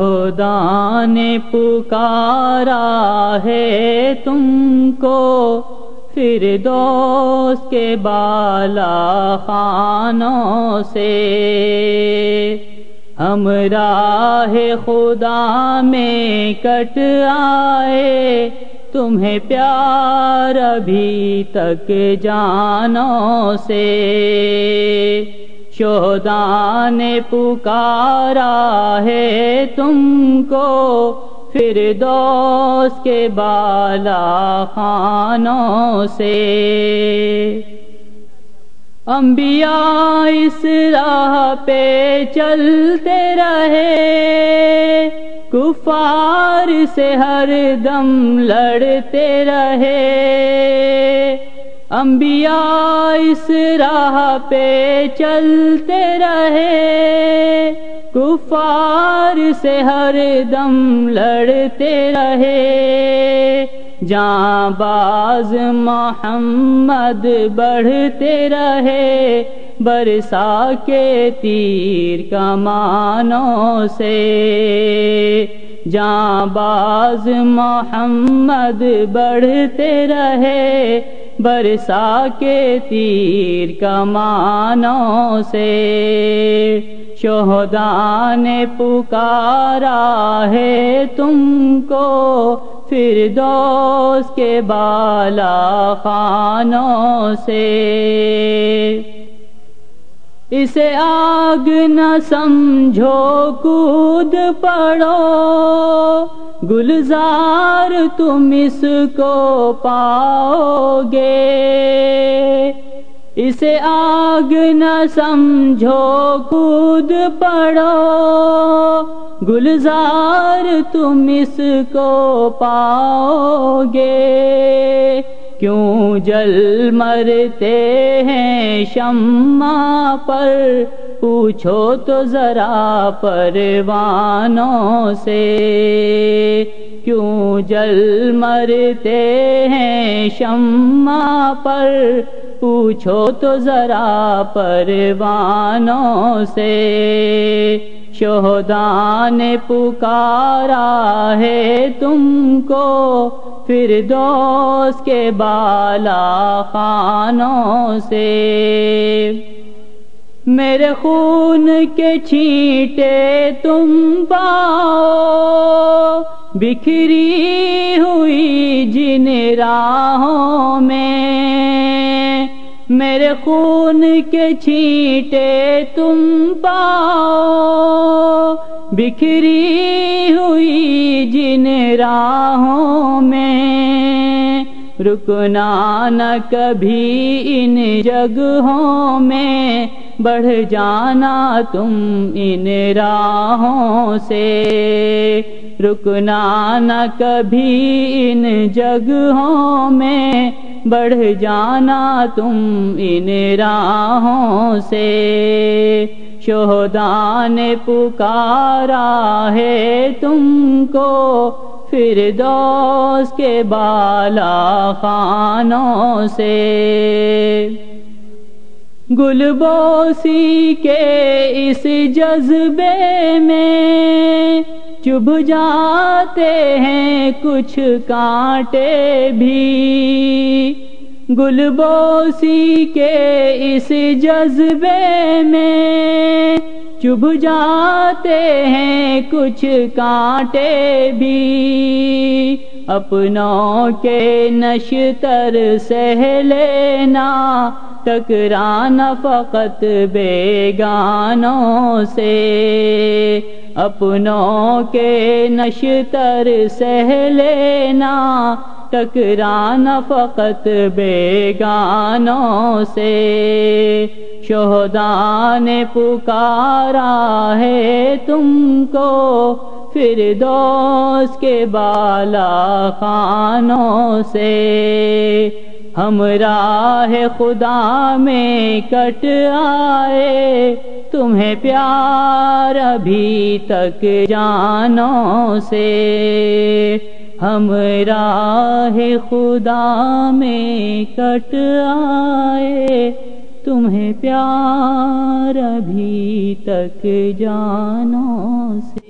خدا نے پکارا ہے تم کو پھر دوست کے بالا خانوں سے۔ ہم راہ خدا میں کٹ آئے، تمہیں پیار ابھی تک جانوں سے۔ شودا نے پکارا ہے تم کو پھر دوست کے بالا خانوں سے۔ انبیاء اس راہ پہ چلتے رہے۔ کفار سے ہر دم لڑتے رہے۔ انبیاء اس راہ پہ چلتے رہے۔ کفار سے ہر دم لڑتے رہے۔ جاں باز محمد بڑھتے رہے۔ برسا کے تیر کمانوں سے۔ جاں باز محمد بڑھتے رہے۔ برسا کے تیر کمانوں سے۔ شہدا نے پکارا ہے تم کو پھر دوست کے بالا خانوں سے۔ اسے آگ نہ سمجھو، کود پڑو۔ گلزار تم اس کو پاؤ گے۔ اسے آگ نہ سمجھو، کود پڑو۔ گلزار تم اس کو پاؤ گے۔ کیوں جل مرتے ہیں شمع پر؟ پوچھو تو ذرا پروانوں سے، کیوں جل مرتے ہیں شمع پر؟ پوچھو تو ذرا پروانوں سے شہدا نے پکارا ہے تم کو پھر دوست کے بالا خانوں سے۔ میرے خون کے چھینٹے تم پاؤ، بکھری ہوئی جن راہوں میں۔ میرے خون کے چھینٹے تم پاؤ بکھری ہوئی جن راہوں میں رکنا نہ کبھی ان جگہوں میں بڑھ جانا تم ان راہوں سے رکنا نہ کبھی ان جگہوں میں بڑھ جانا تم ان راہوں سے۔ شہدا نے پکارا ہے تم کو پھر دوست کے بالا خانوں سے۔ گل بوسی کے اس جذبے میں چبھ جاتے ہیں، کچھ کانٹے بھی۔ گل بوسی کے اس جذبے میں چبھ جاتے ہیں، کچھ کانٹے بھی۔ اپنوں کے نشتر سہ لینا، ٹکرانا فقط بیگانوں سے۔ اپنوں کے نشتر سہ لینا ٹکرانا فقط بیگانوں سے۔ شہدا نے پکارا ہے تم کو پھر دوست کے بالا خانوں سے۔ ہم راہ خدا میں کٹ آئے تمہیں پیار ابھی تک جانوں سے۔ ہم راہ خدا میں کٹ آئے۔ تمہیں پیار ابھی تک جانوں سے۔